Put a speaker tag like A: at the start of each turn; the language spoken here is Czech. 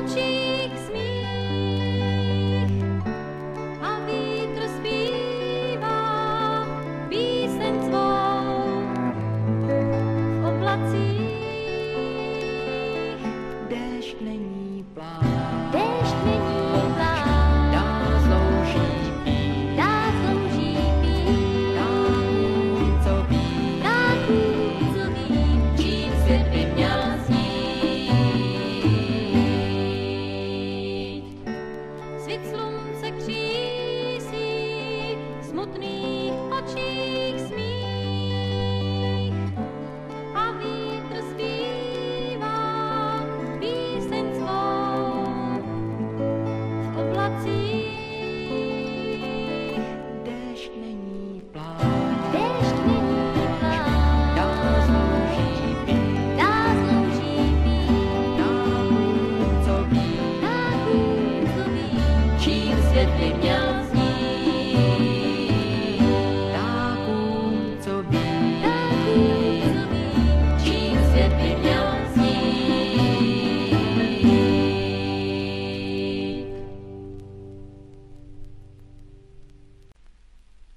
A: očích smích a vítr zpívá píseň svou v oblacích.
B: Déšť není did, did.